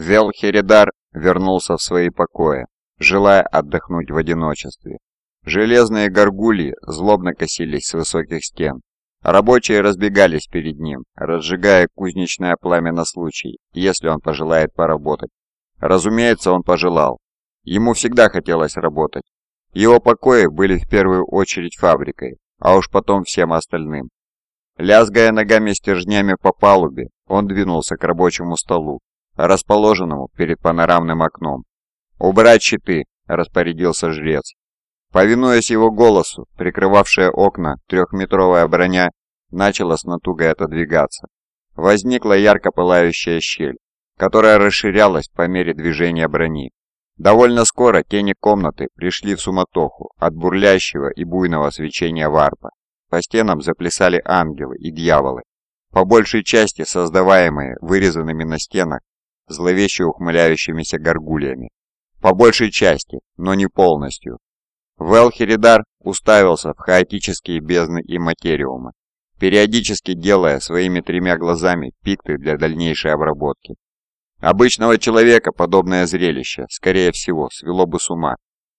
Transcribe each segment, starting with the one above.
Велхеридар вернулся в свои покои, желая отдохнуть в одиночестве. Железные горгульи злобно косились с высоких стен. Рабочие разбегались перед ним, разжигая кузнечное пламя на случай, если он пожелает поработать. Разумеется, он пожелал. Ему всегда хотелось работать. Его покои были в первую очередь фабрикой, а уж потом всем остальным. Лязгая ногами стержнями по палубе, он двинулся к рабочему столу, расположенному перед панорамным окном. «Убрать щиты!» – распорядился жрец. Повинуясь его голосу, прикрывавшая окна трехметровая броня начала с натугой отодвигаться. Возникла ярко пылающая щель, которая расширялась по мере движения брони. Довольно скоро тени комнаты пришли в суматоху от бурлящего и буйного свечения варпа. По стенам заплясали ангелы и дьяволы, по большей части создаваемые вырезанными на стенах зловеще ухмыляющимися горгульями. По большей части, но не полностью. Велхеридар уставился в хаотические бездны и материума, периодически делая своими тремя глазами пикты для дальнейшей обработки. Обычного человека подобное зрелище, скорее всего, свело бы с ума,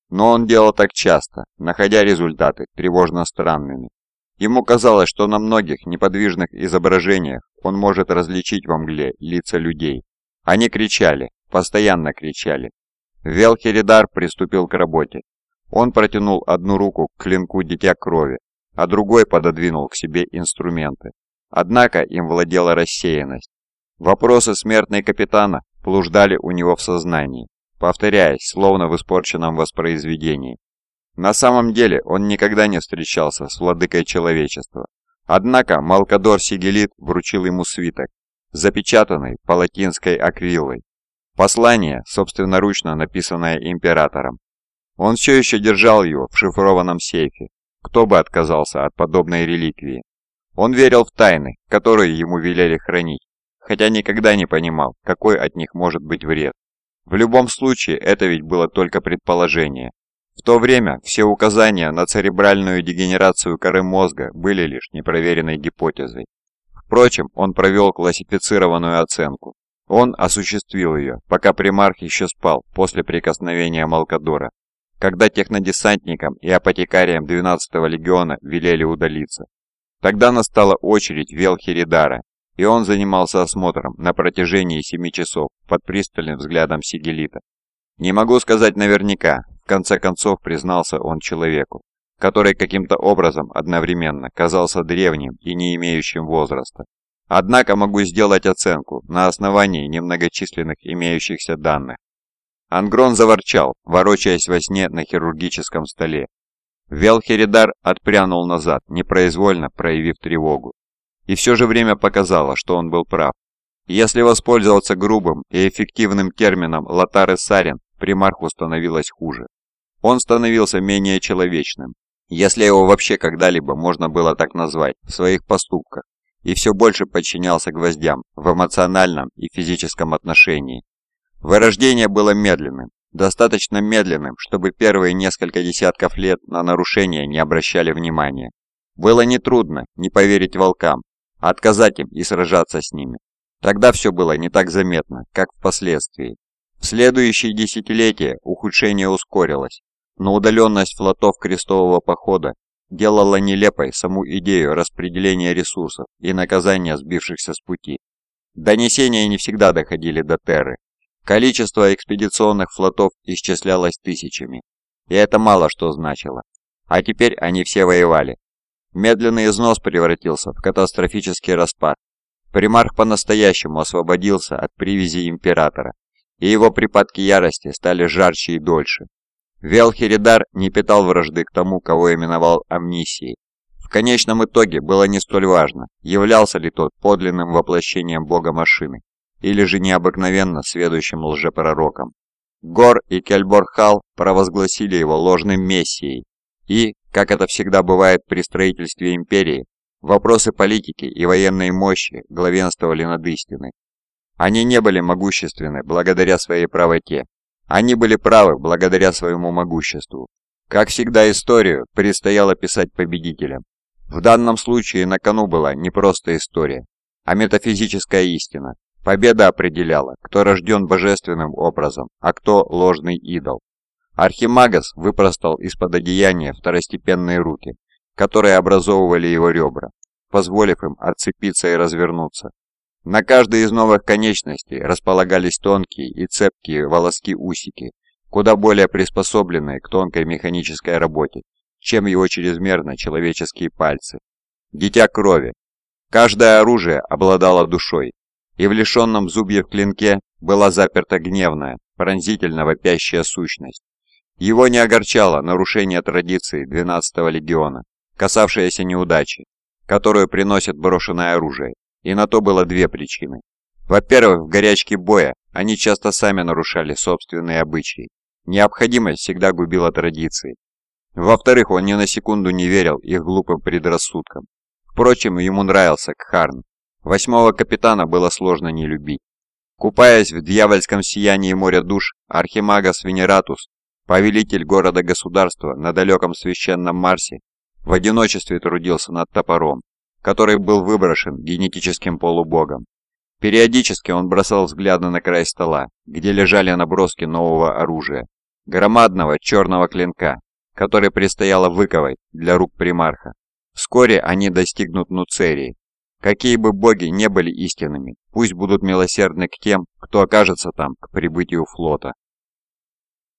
но он делал так часто, находя результаты тревожно странными. Ему казалось, что на многих неподвижных изображениях он может различить во мгле лица людей. Они кричали, постоянно кричали. Велхеридар приступил к работе. Он протянул одну руку к клинку Дитя Крови, а другой пододвинул к себе инструменты. Однако им владела рассеянность. Вопросы смертной капитана блуждали у него в сознании, повторяясь, словно в испорченном воспроизведении. На самом деле он никогда не встречался с владыкой человечества. Однако Малкадор Сигелит вручил ему свиток, запечатанный палатинской аквилой. Послание, собственноручно написанное императором. Он все еще держал его в шифрованном сейфе, кто бы отказался от подобной реликвии? Он верил в тайны, которые ему велели хранить, хотя никогда не понимал, какой от них может быть вред. В любом случае, это ведь было только предположение. В то время все указания на церебральную дегенерацию коры мозга были лишь непроверенной гипотезой. Впрочем, он провел классифицированную оценку. Он осуществил ее, пока примарх еще спал после прикосновения Малкадора когда технодесантникам и апотекариям 12-го легиона велели удалиться. Тогда настала очередь Велхеридара, и он занимался осмотром на протяжении семи часов под пристальным взглядом Сигелита. Не могу сказать наверняка, в конце концов признался он человеку, который каким-то образом одновременно казался древним и не имеющим возраста. Однако могу сделать оценку на основании немногочисленных имеющихся данных. Ангрон заворчал, ворочаясь во сне на хирургическом столе. Велхеридар отпрянул назад, непроизвольно проявив тревогу. И все же время показало, что он был прав. Если воспользоваться грубым и эффективным термином «латары сарин», примарху становилось хуже. Он становился менее человечным, если его вообще когда-либо можно было так назвать, в своих поступках, и все больше подчинялся гвоздям в эмоциональном и физическом отношении. Вырождение было медленным, достаточно медленным, чтобы первые несколько десятков лет на нарушения не обращали внимания. Было нетрудно не поверить волкам, отказать им и сражаться с ними. Тогда все было не так заметно, как впоследствии. В следующие десятилетия ухудшение ускорилось, но удаленность флотов крестового похода делала нелепой саму идею распределения ресурсов и наказания сбившихся с пути. Донесения не всегда доходили до Терры, Количество экспедиционных флотов исчислялось тысячами, и это мало что значило. А теперь они все воевали. Медленный износ превратился в катастрофический распад. Примарх по-настоящему освободился от привязи императора, и его припадки ярости стали жарче и дольше. Велхеридар не питал вражды к тому, кого именовал амнисией. В конечном итоге было не столь важно, являлся ли тот подлинным воплощением бога машины или же необыкновенно сведущим лжепророком. Гор и Кельборхал провозгласили его ложным мессией, и, как это всегда бывает при строительстве империи, вопросы политики и военной мощи главенствовали над истиной. Они не были могущественны благодаря своей правоте, они были правы благодаря своему могуществу. Как всегда историю предстояло писать победителям. В данном случае на кону была не просто история, а метафизическая истина, Победа определяла, кто рожден божественным образом, а кто ложный идол. Архимагас выпростал из-под одеяния второстепенные руки, которые образовывали его ребра, позволив им отцепиться и развернуться. На каждой из новых конечностей располагались тонкие и цепкие волоски-усики, куда более приспособленные к тонкой механической работе, чем его чрезмерно человеческие пальцы. Дитя крови. Каждое оружие обладало душой, и в лишенном зубьев клинке была заперта гневная, пронзительно вопящая сущность. Его не огорчало нарушение традиции 12-го легиона, касавшееся неудачи, которую приносит брошенное оружие, и на то было две причины. Во-первых, в горячке боя они часто сами нарушали собственные обычаи. Необходимость всегда губила традиции. Во-вторых, он ни на секунду не верил их глупым предрассудкам. Впрочем, ему нравился Кхарн. Восьмого капитана было сложно не любить. Купаясь в дьявольском сиянии моря душ, Архимагас Венератус, повелитель города-государства на далеком священном Марсе, в одиночестве трудился над топором, который был выброшен генетическим полубогом. Периодически он бросал взгляды на край стола, где лежали наброски нового оружия, громадного черного клинка, который предстояло выковать для рук примарха. Вскоре они достигнут Нуцерии. Какие бы боги не были истинными, пусть будут милосердны к тем, кто окажется там к прибытию флота.